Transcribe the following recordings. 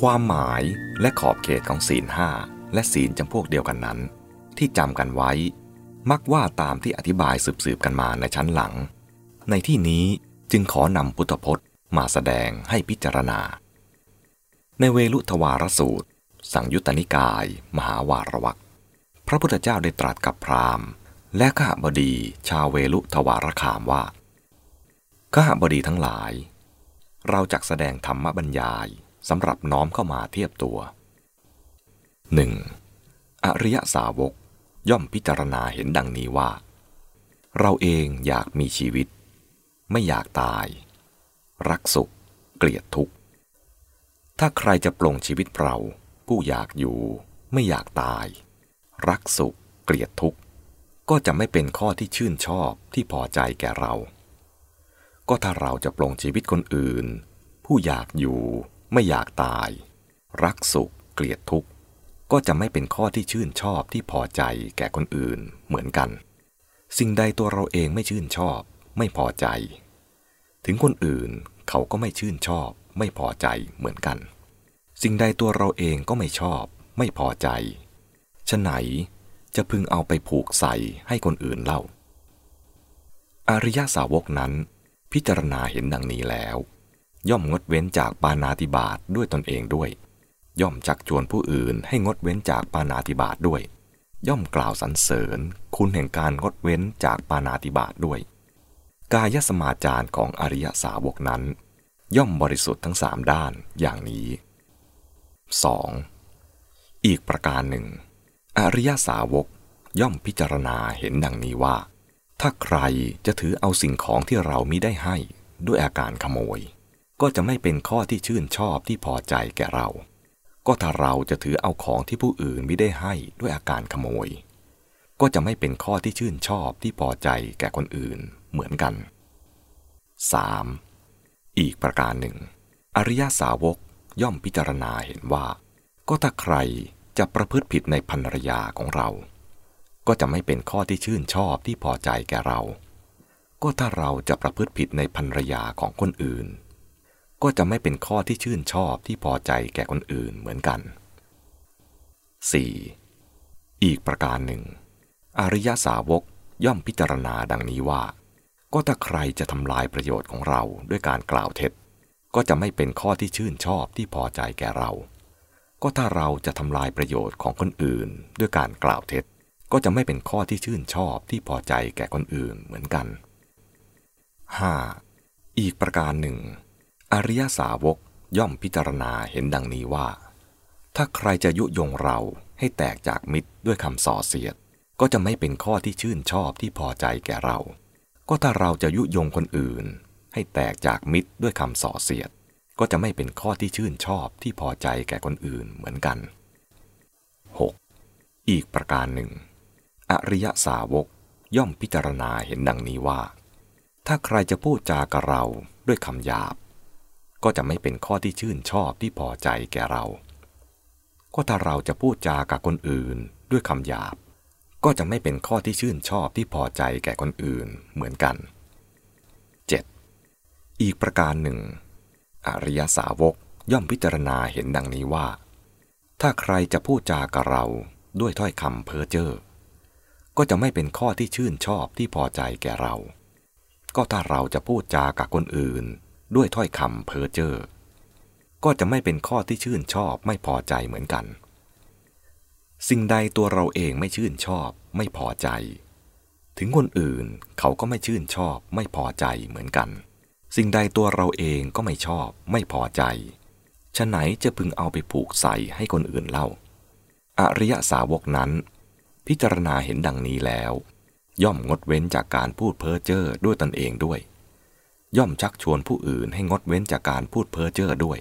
ความหมายและขอบเขตของศีลห้าและศีลจำพวกเดียวกันนั้น ที่จำกันไว้ มักว่าตามที่อธิบายสืบๆกันมาในชั้นหลัง ในที่นี้จึงขอนำพุทธพจน์มาแสดงให้พิจารณา ในเวลุทวารสูตร สังยุตตนิกาย มหาวารวักพระพุทธเจ้าได้ตรัสกับพราหมณ์ และข้าบดีชาวเวลุทวารคามว่าข้าบดีทั้งหลาย เราจักแสดงธรรมบรรยาย สำหรับน้อมเข้ามาเทียบตัว 1. อริยสาวกย่อมพิจารณาเห็นดังนี้ว่า เราเองอยากมีชีวิต ไม่อยากตาย รักสุข เกลียดทุกข์ ถ้าใครจะปลงชีวิตเราผู้อยากอยู่ ไม่อยากตาย รักสุข เกลียดทุกข์ ก็จะไม่เป็นข้อที่ชื่นชอบที่พอใจแก่เรา ก็ถ้าเราจะปลงชีวิตคนอื่น ผู้อยากอยู่ ไม่อยากตาย รักสุขเกลียดทุกข์ ก็จะไม่เป็นข้อที่ชื่นชอบที่พอใจแก่คนอื่นเหมือนกัน สิ่งใดตัวเราเองไม่ชื่นชอบ ไม่พอใจ ถึงคนอื่นเขาก็ไม่ชื่นชอบ ไม่พอใจเหมือนกัน สิ่งใดตัวเราเองก็ไม่ชอบ ไม่พอใจฉะไหนจะพึงเอาไปผูกใส่ให้คนอื่นเล่า อริยสาวกนั้นพิจารณาเห็นดังนี้แล้ว ย่อมงดเว้นจากปานาติบาตด้วยตนเองด้วย ย่อมจักชวนผู้อื่นให้งดเว้นจากปานาติบาตด้วย ย่อมกล่าวสรรเสริญ คุณแห่งการงดเว้นจากปานาติบาตด้วย กายสมาจารของอริยสาวกนั้น ย่อมบริสุทธิ์ทั้งสามด้านอย่างนี้ 2. อีกประการหนึ่ง อริยสาวกย่อมพิจารณาเห็นดังนี้ว่า ถ้าใครจะถือเอาสิ่งของที่เรามิได้ให้ด้วยอาการขโมย ก็จะไม่เป็นข้อที่ชื่นชอบที่พอใจแก่เรา ก็ถ้าเราจะถือเอาของที่ผู้อื่นไม่ได้ให้ด้วยอาการขโมย ก็จะไม่เป็นข้อที่ชื่นชอบที่พอใจแก่คนอื่นเหมือนกัน 3. อีกประการหนึ่ง อริยสาวกย่อมพิจารณาเห็นว่า ก็ถ้าใครจะประพฤติผิดในภรรยาของเรา ก็จะไม่เป็นข้อที่ชื่นชอบที่พอใจแก่เรา ก็ถ้าเราจะประพฤติผิดในภรรยาของคนอื่น ก็จะไม่เป็นข้อที่ชื่นชอบที่พอใจแก่คนอื่นเหมือนกัน 4. อีกประการหนึ่ง อริยสาวกย่อมพิจารณาดังนี้ว่า ก็ถ้าใครจะทำลายประโยชน์ของเราด้วยการกล่าวเท็จ ก็จะไม่เป็นข้อที่ชื่นชอบที่พอใจแก่เรา ก็ถ้าเราจะทำลายประโยชน์ของคนอื่น ด้วยการกล่าวเท็จ ก็จะไม่เป็นข้อที่ชื่นชอบที่พอใจแก่คนอื่นเหมือนกัน 5. อีกประการหนึ่ง อริยสาวกย่อมพิจารณาเห็นดังนี้ว่า ถ้าใครจะยุยงเราให้แตกจากมิตรด้วยคำส่อเสียด ก็จะไม่เป็นข้อที่ชื่นชอบที่พอใจแก่เรา ก็ถ้าเราจะยุยงคนอื่น ให้แตกจากมิตรด้วยคำส่อเสียด ก็จะไม่เป็นข้อที่ชื่นชอบที่พอใจแก่คนอื่นเหมือนกัน 6. อีกประการหนึ่ง อริยสาวกย่อมพิจารณาเห็นดังนี้ว่า ถ้าใครจะพูดจากับเราด้วยคำหยาบ ก็จะไม่เป็นข้อที่ชื่นชอบที่พอใจแก่เรา ก็ถ้าเราจะพูดจากับคนอื่นด้วยคำหยาบ ก็จะไม่เป็นข้อที่ชื่นชอบที่พอใจแก่คนอื่นเหมือนกัน 7. อีกประการหนึ่ง อริยสาวกย่อมพิจารณาเห็นดังนี้ว่า ถ้าใครจะพูดจากับเราด้วยถ้อยคำเพ้อเจ้อก็จะไม่เป็นข้อที่ชื่นชอบที่พอใจแก่เรา ก็ถ้าเราจะพูดจากับคนอื่น ด้วยถ้อยคำเพ้อเจ้อ ก็จะไม่เป็นข้อที่ชื่นชอบไม่พอใจเหมือนกัน สิ่งใดตัวเราเองไม่ชื่นชอบไม่พอใจ ถึงคนอื่นเขาก็ไม่ชื่นชอบไม่พอใจเหมือนกัน สิ่งใดตัวเราเองก็ไม่ชอบไม่พอใจฉะไหนจะพึงเอาไปผูกใส่ให้คนอื่นเล่า อริยสาวกนั้น พิจารณาเห็นดังนี้แล้ว ย่อมงดเว้นจากการพูดเพ้อเจ้อด้วยตนเองด้วย ย่อมชักชวนผู้อื่นให้งดเว้นจากการพูดเพ้อเจ้อด้วย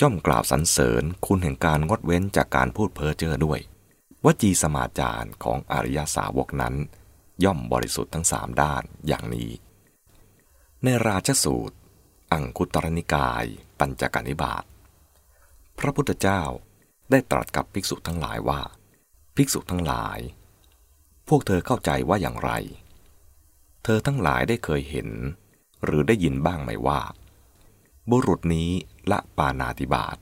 ย่อมกล่าวสรรเสริญคุณแห่งการงดเว้นจากการพูดเพ้อเจ้อด้วย วจีสมาจารของอริยสาวกนั้น ย่อมบริสุทธิ์ทั้งสามด้านอย่างนี้ ในราชสูตร อังคุตรนิกาย ปัญจกนิบาตพระพุทธเจ้าได้ตรัสกับภิกษุทั้งหลายว่า ภิกษุทั้งหลาย พวกเธอเข้าใจว่าอย่างไร เธอทั้งหลายได้เคยเห็น หรือได้ยินบ้างไหมว่า บุรุษนี้ละปานาติบาต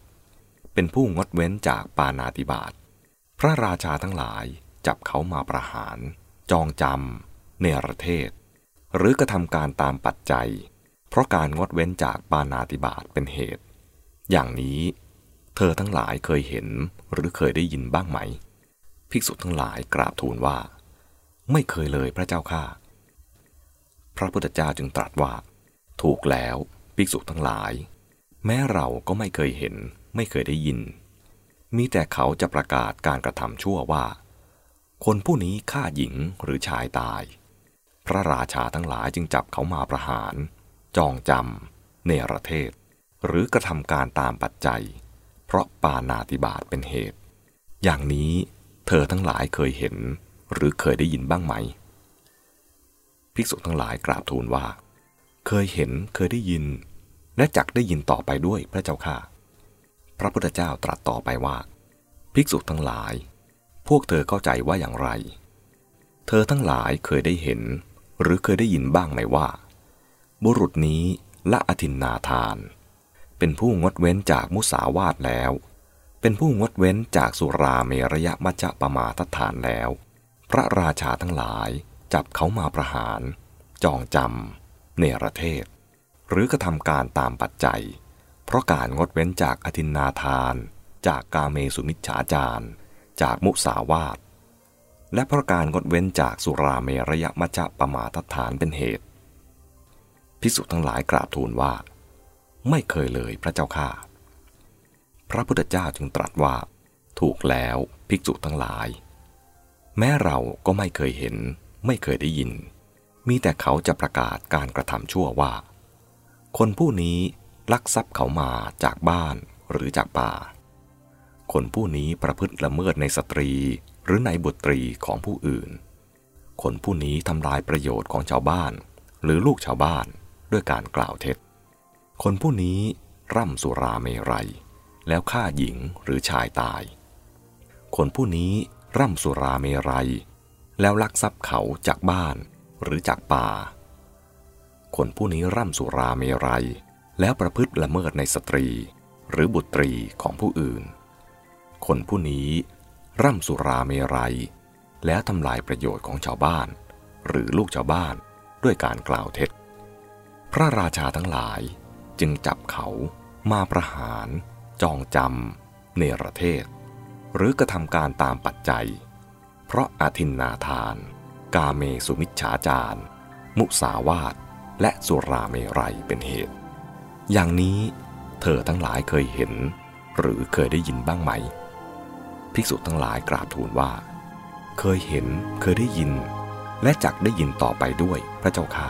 เป็นผู้งดเว้นจากปานาติบาต พระราชาทั้งหลายจับเขามาประหาร จองจำเนรเทศ หรือกระทำการตามปัจจัย เพราะการงดเว้นจากปานาติบาตเป็นเหตุ อย่างนี้ เธอทั้งหลายเคยเห็นหรือเคยได้ยินบ้างไหม ภิกษุทั้งหลายกราบทูลว่า ไม่เคยเลยพระเจ้าข้าพระพุทธเจ้าจึงตรัสว่า ถูกแล้วภิกษุทั้งหลาย แม้เราก็ไม่เคยเห็น ไม่เคยได้ยิน มีแต่เขาจะประกาศการกระทำชั่วว่า คนผู้นี้ฆ่าหญิงหรือชายตาย พระราชาทั้งหลายจึงจับเขามาประหาร จองจำเนรเทศ หรือกระทำการตามปัจจัย เพราะปานาติบาตเป็นเหตุ อย่างนี้เธอทั้งหลายเคยเห็น หรือเคยได้ยินบ้างไหม ภิกษุทั้งหลายกราบทูลว่า เคยเห็นเคยได้ยิน และจักได้ยินต่อไปด้วยพระเจ้าค่ะ พระพุทธเจ้าตรัสต่อไปว่า ภิกษุทั้งหลาย พวกเธอเข้าใจว่าอย่างไร เธอทั้งหลายเคยได้เห็น หรือเคยได้ยินบ้างไหมว่า บุรุษนี้ละอธินนาทาน เป็นผู้งดเว้นจากมุสาวาทแล้ว เป็นผู้งดเว้นจากสุราเมรยมัจจะปมาทฐานแล้ว พระราชาทั้งหลายจับเขามาประหาร จองจำ เนรเทศ หรือกระทำการตามปัจจัย เพราะการงดเว้นจากอธินนาทาน จากกาเมสุมิจฉาจารจากมุสาวาท และเพราะการงดเว้นจากสุราเมรยมัจจะปมาทฐานเป็นเหตุพิสุทั้งหลายกราบทูลว่า ไม่เคยเลยพระเจ้าข้าพระพุทธเจ้าจึงตรัสว่า ถูกแล้วภิกษุทั้งหลาย แม้เราก็ไม่เคยเห็น ไม่เคยได้ยิน มีแต่เขาจะประกาศการกระทำชั่วว่า คนผู้นี้ลักทรัพย์เขามาจากบ้านหรือจากป่า คนผู้นี้ประพฤติละเมิดในสตรีหรือในบุตรีของผู้อื่น คนผู้นี้ทำลายประโยชน์ของชาวบ้าน หรือลูกชาวบ้านด้วยการกล่าวเท็จ คนผู้นี้ร่ำสุราเมรัย แล้วฆ่าหญิงหรือชายตาย คนผู้นี้ร่ำสุราเมรัย แล้วลักทรัพย์เขาจากบ้าน หรือจากป่า คนผู้นี้ร่ำสุราเมรัย แล้วประพฤติละเมิดในสตรี หรือบุตรีของผู้อื่น คนผู้นี้ร่ำสุราเมรัย แล้วทำลายประโยชน์ของชาวบ้าน หรือลูกชาวบ้านด้วยการกล่าวเท็จ พระราชาทั้งหลายจึงจับเขามาประหาร จองจำเนรเทศ หรือกระทำการตามปัจจัย เพราะอาทินนาทาน กาเมสุมิจฉาจารมุสาวาทและสุราเมรัยเป็นเหตุ อย่างนี้เธอทั้งหลายเคยเห็น หรือเคยได้ยินบ้างไหม ภิกษุทั้งหลายกราบทูลว่า เคยเห็นเคยได้ยิน และจักได้ยินต่อไปด้วยพระเจ้าค่ะ